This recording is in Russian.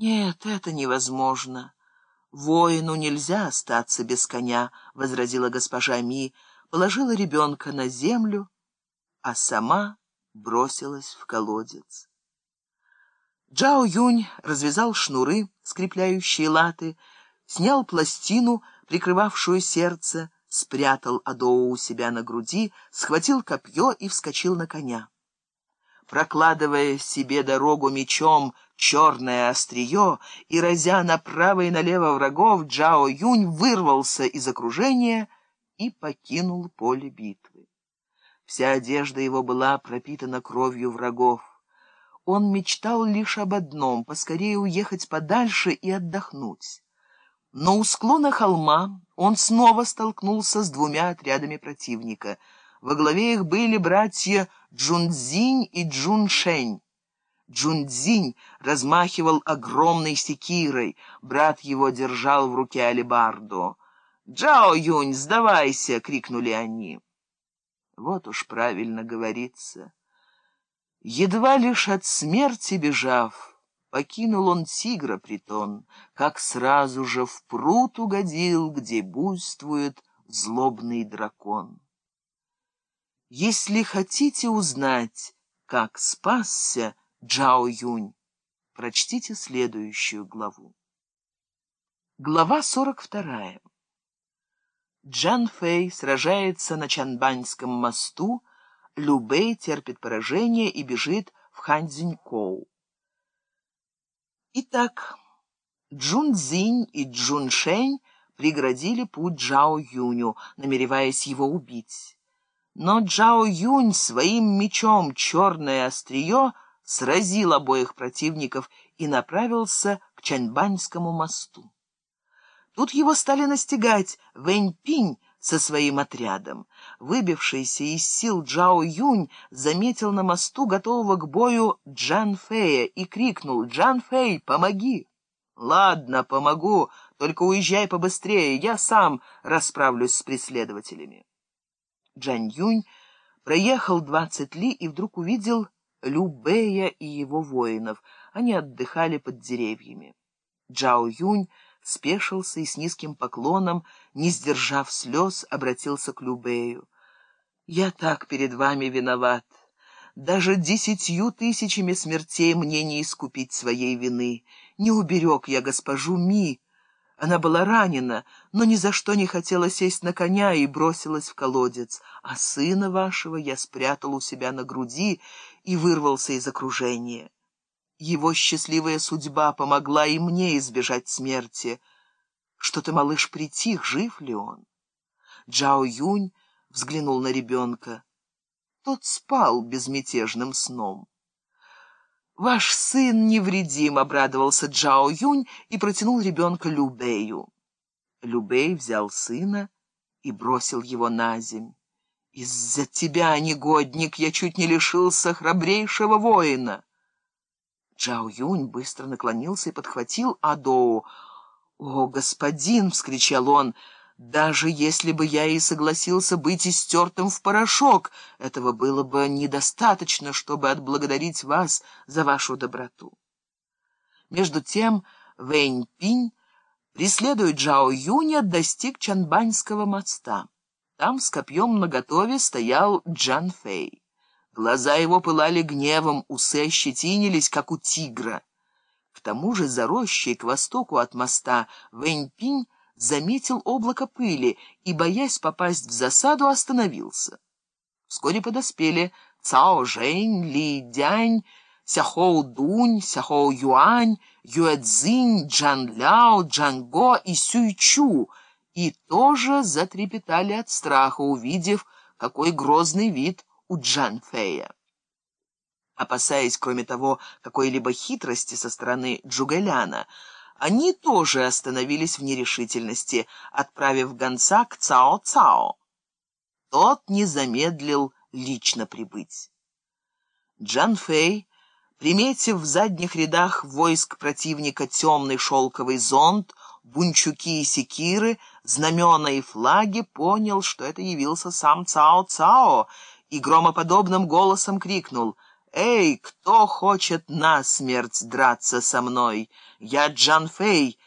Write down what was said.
«Нет, это невозможно. Воину нельзя остаться без коня», — возразила госпожа Ми, положила ребенка на землю, а сама бросилась в колодец. Джао Юнь развязал шнуры, скрепляющие латы, снял пластину, прикрывавшую сердце, спрятал Адоу у себя на груди, схватил копье и вскочил на коня. Прокладывая себе дорогу мечом черное острие и разя направо и налево врагов, Джао Юнь вырвался из окружения и покинул поле битвы. Вся одежда его была пропитана кровью врагов. Он мечтал лишь об одном — поскорее уехать подальше и отдохнуть. Но у склона холма он снова столкнулся с двумя отрядами противника. Во главе их были братья Джунцзинь и Джуншень. Джунцзинь размахивал огромной секирой, брат его держал в руке алебарду. «Джао Юнь, сдавайся!» — крикнули они. Вот уж правильно говорится. Едва лишь от смерти бежав, Покинул он тигра притон, как сразу же в пруд угодил, где буйствует злобный дракон. Если хотите узнать, как спасся Джао Юнь, прочтите следующую главу. Глава сорок вторая. Джан Фэй сражается на Чанбаньском мосту, Любэй терпит поражение и бежит в Ханьцзинькоу. Итак, Джун Цзинь и Джун Шэнь преградили путь Джао Юню, намереваясь его убить. Но Джао Юнь своим мечом черное острие сразил обоих противников и направился к Чаньбаньскому мосту. Тут его стали настигать Вэнь Пинь со своим отрядом. Выбившийся из сил Джао Юнь заметил на мосту готового к бою Джан Фэя и крикнул «Джан Фэй, помоги!» «Ладно, помогу, только уезжай побыстрее, я сам расправлюсь с преследователями». Джан Юнь проехал двадцать ли и вдруг увидел Лю Бэя и его воинов. Они отдыхали под деревьями. Джао Юнь спешился и с низким поклоном, не сдержав слез, обратился к Любею. «Я так перед вами виноват. Даже десятью тысячами смертей мне не искупить своей вины. Не уберег я госпожу Ми. Она была ранена, но ни за что не хотела сесть на коня и бросилась в колодец. А сына вашего я спрятал у себя на груди и вырвался из окружения». Его счастливая судьба помогла и мне избежать смерти. Что-то малыш притих, жив ли он? Джао Юнь взглянул на ребенка. Тот спал безмятежным сном. «Ваш сын невредим», — обрадовался Джао Юнь и протянул ребенка Любею. Любей взял сына и бросил его на земь. «Из-за тебя, негодник, я чуть не лишился храбрейшего воина». Джао Юнь быстро наклонился и подхватил Адоу. «О, господин!» — вскричал он. «Даже если бы я и согласился быть истертым в порошок, этого было бы недостаточно, чтобы отблагодарить вас за вашу доброту». Между тем Вэнь Пинь, преследуя Джао Юня, достиг Чанбаньского моста. Там с копьем наготове стоял Джан Фэй. Глаза его пылали гневом, усы ощетинились, как у тигра. К тому же за рощей к востоку от моста Вэньпинь заметил облако пыли и, боясь попасть в засаду, остановился. Вскоре подоспели Цао Жэнь, Ли Дянь, Сяхоу Дунь, Сяхоу Юань, Юэцзинь, Джан Ляо, Джан Го и Сюй Чу, и тоже затрепетали от страха, увидев, какой грозный вид у Джан Фэя. Опасаясь, кроме того, какой-либо хитрости со стороны Джугэляна, они тоже остановились в нерешительности, отправив гонца к Цао-Цао. Тот не замедлил лично прибыть. Джан Фэй, приметив в задних рядах войск противника темный шелковый зонт, бунчуки и секиры, знамена и флаги, понял, что это явился сам Цао-Цао, и громоподобным голосом крикнул «Эй, кто хочет насмерть драться со мной? Я Джан Фэй,